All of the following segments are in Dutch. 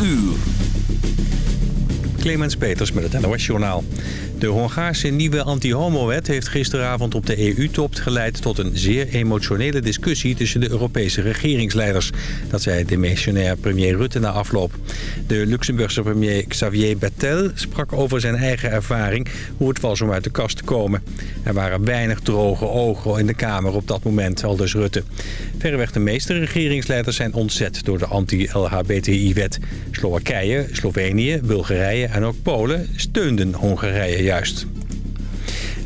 uur. Clemens Peters met het NOS-journaal. De Hongaarse nieuwe anti-homo-wet heeft gisteravond op de EU-top geleid tot een zeer emotionele discussie tussen de Europese regeringsleiders. Dat zei de missionair premier Rutte na afloop. De Luxemburgse premier Xavier Bettel sprak over zijn eigen ervaring hoe het was om uit de kast te komen. Er waren weinig droge ogen in de Kamer op dat moment, aldus Rutte. Verreweg de meeste regeringsleiders zijn ontzet door de anti-LHBTI-wet. Slowakije, Slovenië, Bulgarije en ook Polen steunden Hongarije juist.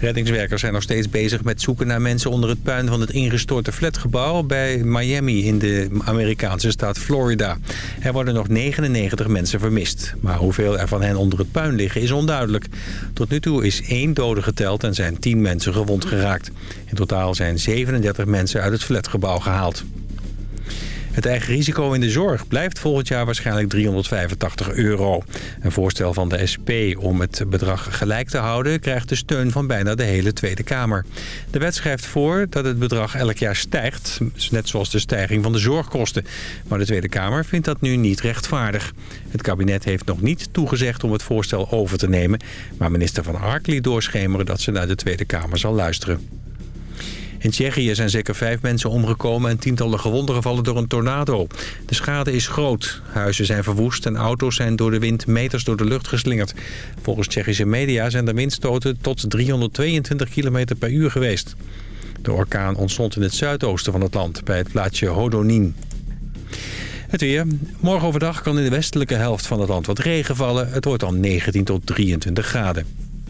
Reddingswerkers zijn nog steeds bezig met zoeken naar mensen onder het puin van het ingestorte flatgebouw bij Miami in de Amerikaanse staat Florida. Er worden nog 99 mensen vermist, maar hoeveel er van hen onder het puin liggen is onduidelijk. Tot nu toe is één dode geteld en zijn 10 mensen gewond geraakt. In totaal zijn 37 mensen uit het flatgebouw gehaald. Het eigen risico in de zorg blijft volgend jaar waarschijnlijk 385 euro. Een voorstel van de SP om het bedrag gelijk te houden... krijgt de steun van bijna de hele Tweede Kamer. De wet schrijft voor dat het bedrag elk jaar stijgt... net zoals de stijging van de zorgkosten. Maar de Tweede Kamer vindt dat nu niet rechtvaardig. Het kabinet heeft nog niet toegezegd om het voorstel over te nemen... maar minister Van Ark liet doorschemeren dat ze naar de Tweede Kamer zal luisteren. In Tsjechië zijn zeker vijf mensen omgekomen en tientallen gewonden gevallen door een tornado. De schade is groot. Huizen zijn verwoest en auto's zijn door de wind meters door de lucht geslingerd. Volgens Tsjechische media zijn er windstoten tot 322 km per uur geweest. De orkaan ontstond in het zuidoosten van het land, bij het plaatsje Hodonin. Het weer. Morgen overdag kan in de westelijke helft van het land wat regen vallen. Het wordt dan 19 tot 23 graden.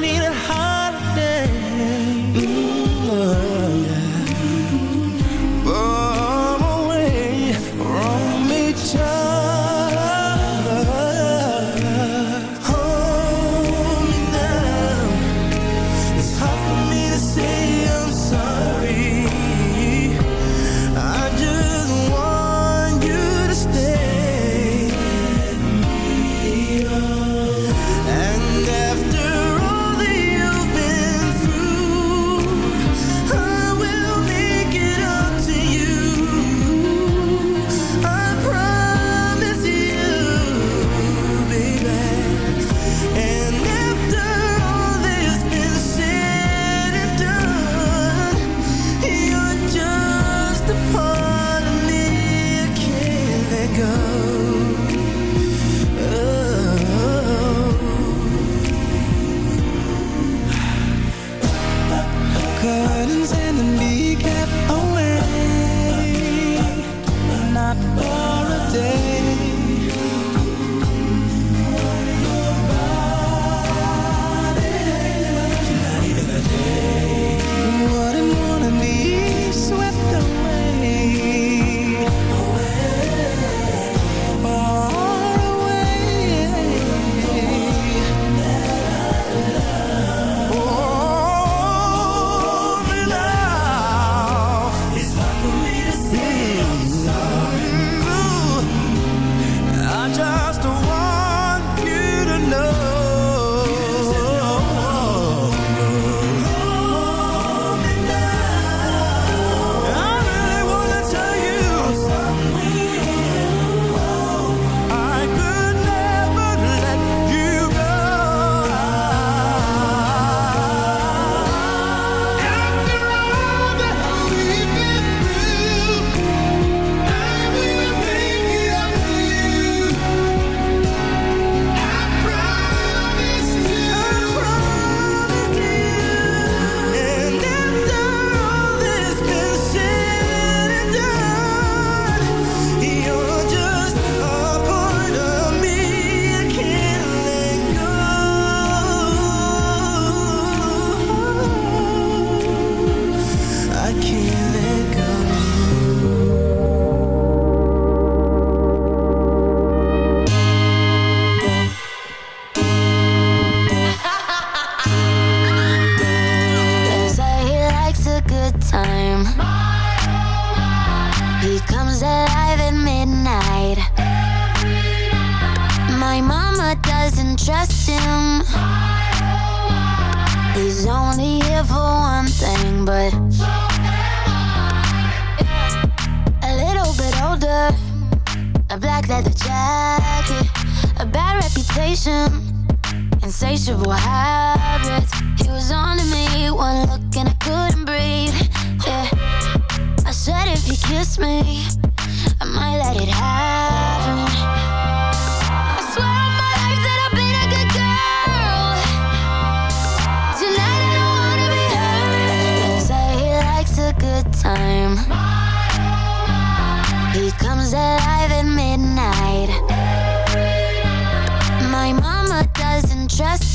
need a heart.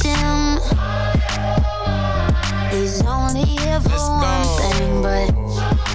sim. He's only here for one thing, but.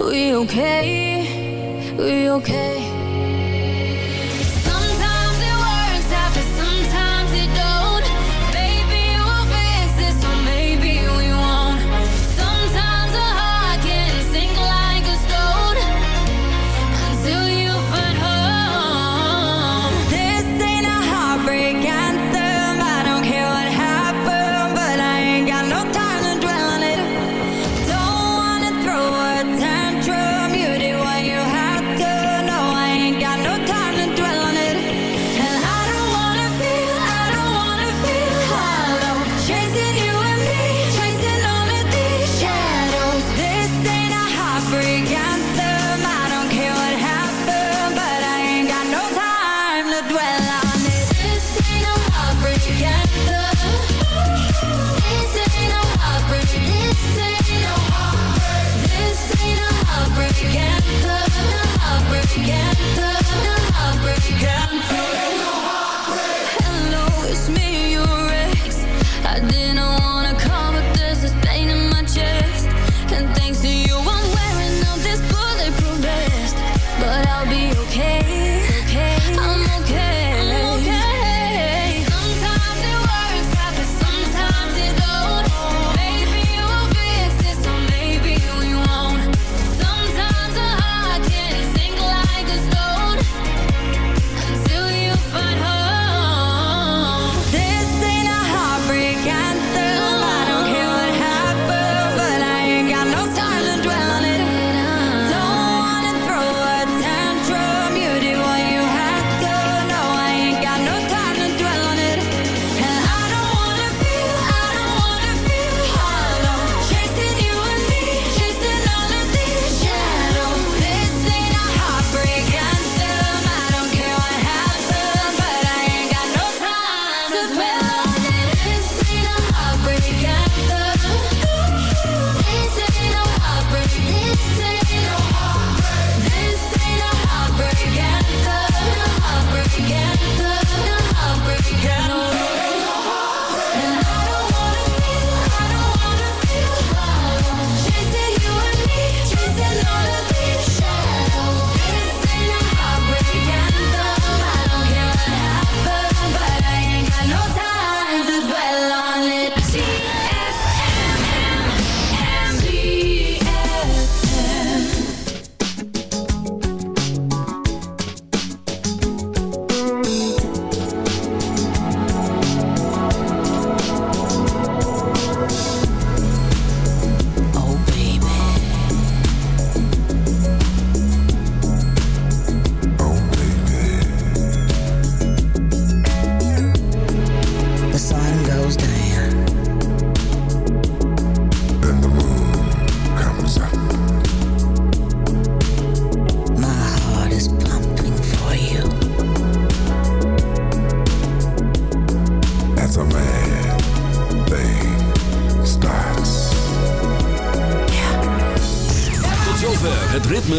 We okay? We okay?